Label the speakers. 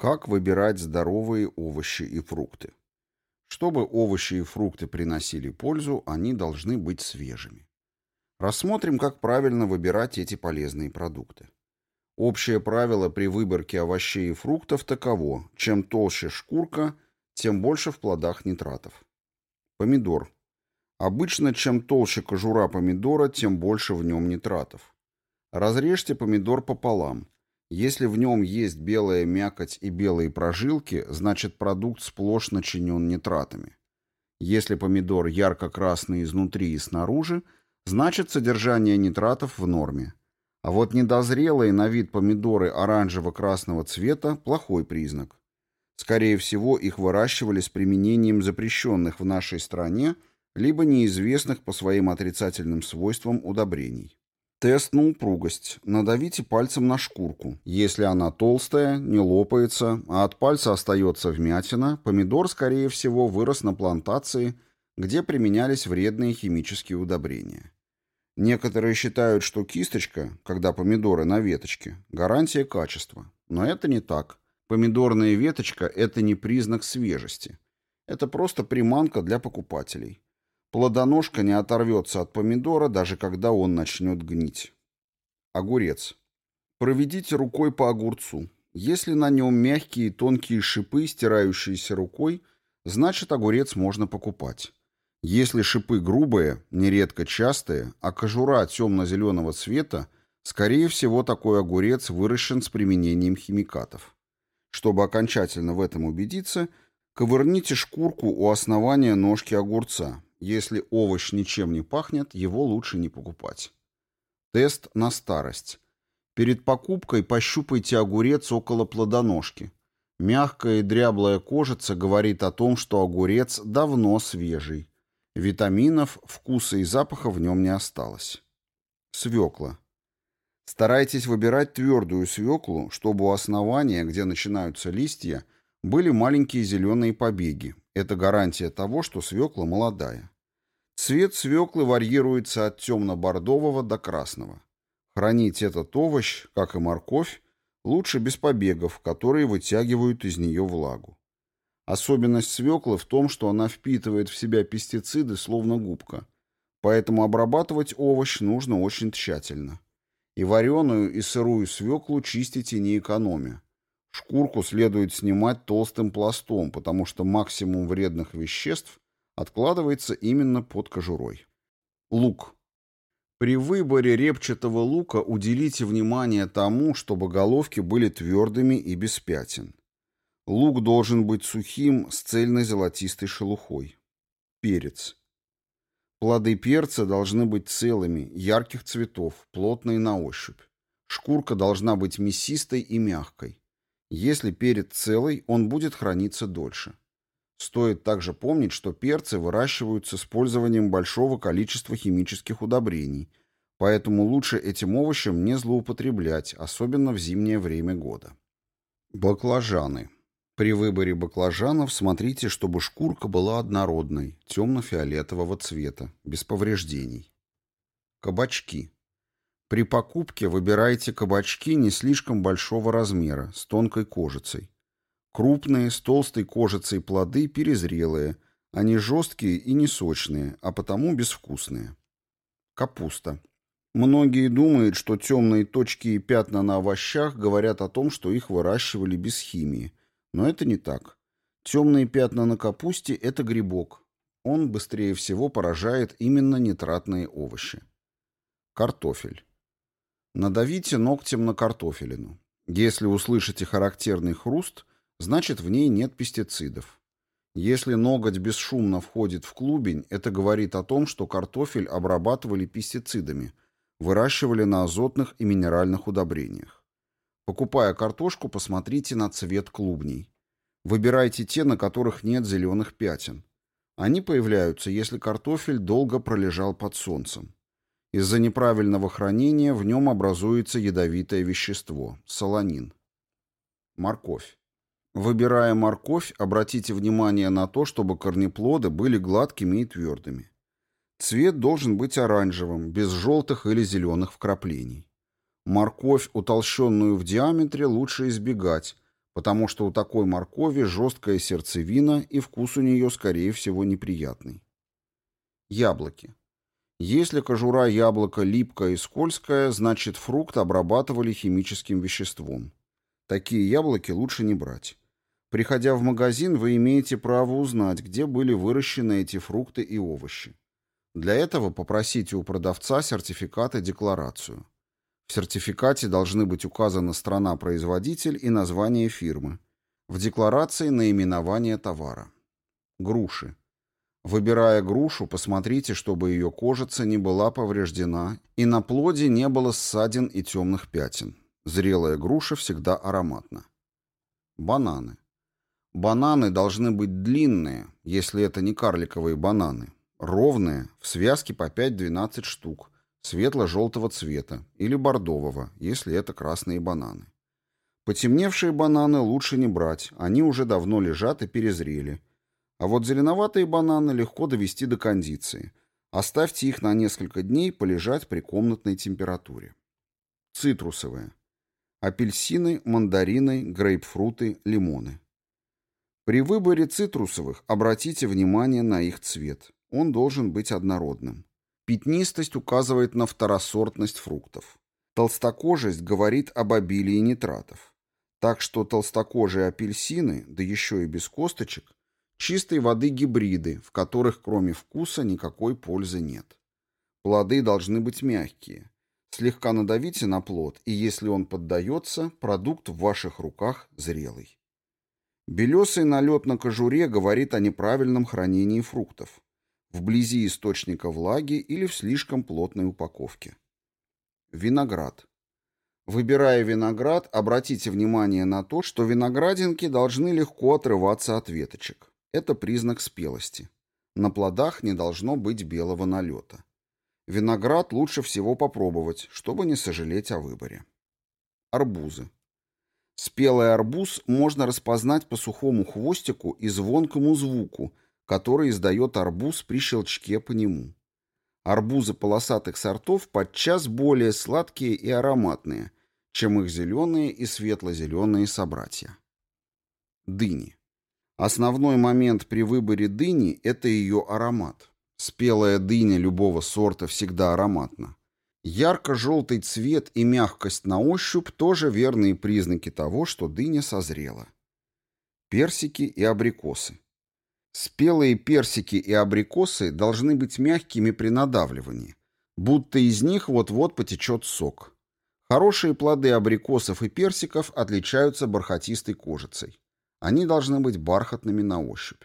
Speaker 1: Как выбирать здоровые овощи и фрукты? Чтобы овощи и фрукты приносили пользу, они должны быть свежими. Рассмотрим, как правильно выбирать эти полезные продукты. Общее правило при выборке овощей и фруктов таково: чем толще шкурка, тем больше в плодах нитратов. Помидор. Обычно чем толще кожура помидора, тем больше в нем нитратов. Разрежьте помидор пополам. Если в нем есть белая мякоть и белые прожилки, значит продукт сплошь начинен нитратами. Если помидор ярко-красный изнутри и снаружи, значит содержание нитратов в норме. А вот недозрелые на вид помидоры оранжево-красного цвета – плохой признак. Скорее всего, их выращивали с применением запрещенных в нашей стране либо неизвестных по своим отрицательным свойствам удобрений. Тест на упругость. Надавите пальцем на шкурку. Если она толстая, не лопается, а от пальца остается вмятина, помидор, скорее всего, вырос на плантации, где применялись вредные химические удобрения. Некоторые считают, что кисточка, когда помидоры на веточке, гарантия качества. Но это не так. Помидорная веточка – это не признак свежести. Это просто приманка для покупателей. Плодоножка не оторвется от помидора, даже когда он начнет гнить. Огурец. Проведите рукой по огурцу. Если на нем мягкие тонкие шипы, стирающиеся рукой, значит огурец можно покупать. Если шипы грубые, нередко частые, а кожура темно-зеленого цвета, скорее всего такой огурец выращен с применением химикатов. Чтобы окончательно в этом убедиться, ковырните шкурку у основания ножки огурца, если овощ ничем не пахнет, его лучше не покупать. Тест на старость. Перед покупкой пощупайте огурец около плодоножки. Мягкая и дряблая кожица говорит о том, что огурец давно свежий. Витаминов, вкуса и запаха в нем не осталось. Свекла. Старайтесь выбирать твердую свеклу, чтобы у основания, где начинаются листья, были маленькие зеленые побеги. Это гарантия того, что свекла молодая. Цвет свеклы варьируется от темно-бордового до красного. Хранить этот овощ, как и морковь, лучше без побегов, которые вытягивают из нее влагу. Особенность свеклы в том, что она впитывает в себя пестициды, словно губка. Поэтому обрабатывать овощ нужно очень тщательно. И вареную, и сырую свеклу чистите не экономя. Шкурку следует снимать толстым пластом, потому что максимум вредных веществ откладывается именно под кожурой. Лук. При выборе репчатого лука уделите внимание тому, чтобы головки были твердыми и без пятен. Лук должен быть сухим с цельно-золотистой шелухой. Перец. Плоды перца должны быть целыми, ярких цветов, плотные на ощупь. Шкурка должна быть мясистой и мягкой. Если перец целый, он будет храниться дольше. Стоит также помнить, что перцы выращивают с использованием большого количества химических удобрений, поэтому лучше этим овощем не злоупотреблять, особенно в зимнее время года. Баклажаны. При выборе баклажанов смотрите, чтобы шкурка была однородной, темно-фиолетового цвета, без повреждений. Кабачки. При покупке выбирайте кабачки не слишком большого размера, с тонкой кожицей. Крупные, с толстой кожицей плоды перезрелые, они жесткие и не сочные, а потому безвкусные. Капуста. Многие думают, что темные точки и пятна на овощах говорят о том, что их выращивали без химии. Но это не так. Темные пятна на капусте – это грибок. Он быстрее всего поражает именно нитратные овощи. Картофель. Надавите ногтем на картофелину. Если услышите характерный хруст, значит в ней нет пестицидов. Если ноготь бесшумно входит в клубень, это говорит о том, что картофель обрабатывали пестицидами, выращивали на азотных и минеральных удобрениях. Покупая картошку, посмотрите на цвет клубней. Выбирайте те, на которых нет зеленых пятен. Они появляются, если картофель долго пролежал под солнцем. Из-за неправильного хранения в нем образуется ядовитое вещество – солонин. Морковь. Выбирая морковь, обратите внимание на то, чтобы корнеплоды были гладкими и твердыми. Цвет должен быть оранжевым, без желтых или зеленых вкраплений. Морковь, утолщенную в диаметре, лучше избегать, потому что у такой моркови жесткая сердцевина и вкус у нее, скорее всего, неприятный. Яблоки. Если кожура яблока липкая и скользкая, значит фрукт обрабатывали химическим веществом. Такие яблоки лучше не брать. Приходя в магазин, вы имеете право узнать, где были выращены эти фрукты и овощи. Для этого попросите у продавца сертификат и декларацию. В сертификате должны быть указана страна-производитель и название фирмы. В декларации наименование товара. Груши. Выбирая грушу, посмотрите, чтобы ее кожица не была повреждена и на плоде не было ссадин и темных пятен. Зрелая груша всегда ароматна. Бананы. Бананы должны быть длинные, если это не карликовые бананы, ровные, в связке по 5-12 штук, светло-желтого цвета или бордового, если это красные бананы. Потемневшие бананы лучше не брать, они уже давно лежат и перезрели. А вот зеленоватые бананы легко довести до кондиции. Оставьте их на несколько дней полежать при комнатной температуре. Цитрусовые. Апельсины, мандарины, грейпфруты, лимоны. При выборе цитрусовых обратите внимание на их цвет. Он должен быть однородным. Пятнистость указывает на второсортность фруктов. Толстокожесть говорит об обилии нитратов. Так что толстокожие апельсины, да еще и без косточек, чистой воды гибриды, в которых кроме вкуса никакой пользы нет. Плоды должны быть мягкие. Слегка надавите на плод, и если он поддается, продукт в ваших руках зрелый. Белесый налет на кожуре говорит о неправильном хранении фруктов, вблизи источника влаги или в слишком плотной упаковке. Виноград. Выбирая виноград, обратите внимание на то, что виноградинки должны легко отрываться от веточек. Это признак спелости. На плодах не должно быть белого налета. Виноград лучше всего попробовать, чтобы не сожалеть о выборе. Арбузы. Спелый арбуз можно распознать по сухому хвостику и звонкому звуку, который издает арбуз при щелчке по нему. Арбузы полосатых сортов подчас более сладкие и ароматные, чем их зеленые и светло-зеленые собратья. Дыни. Основной момент при выборе дыни – это ее аромат. Спелая дыня любого сорта всегда ароматна. Ярко-желтый цвет и мягкость на ощупь тоже верные признаки того, что дыня созрела. Персики и абрикосы. Спелые персики и абрикосы должны быть мягкими при надавливании, будто из них вот-вот потечет сок. Хорошие плоды абрикосов и персиков отличаются бархатистой кожицей. Они должны быть бархатными на ощупь.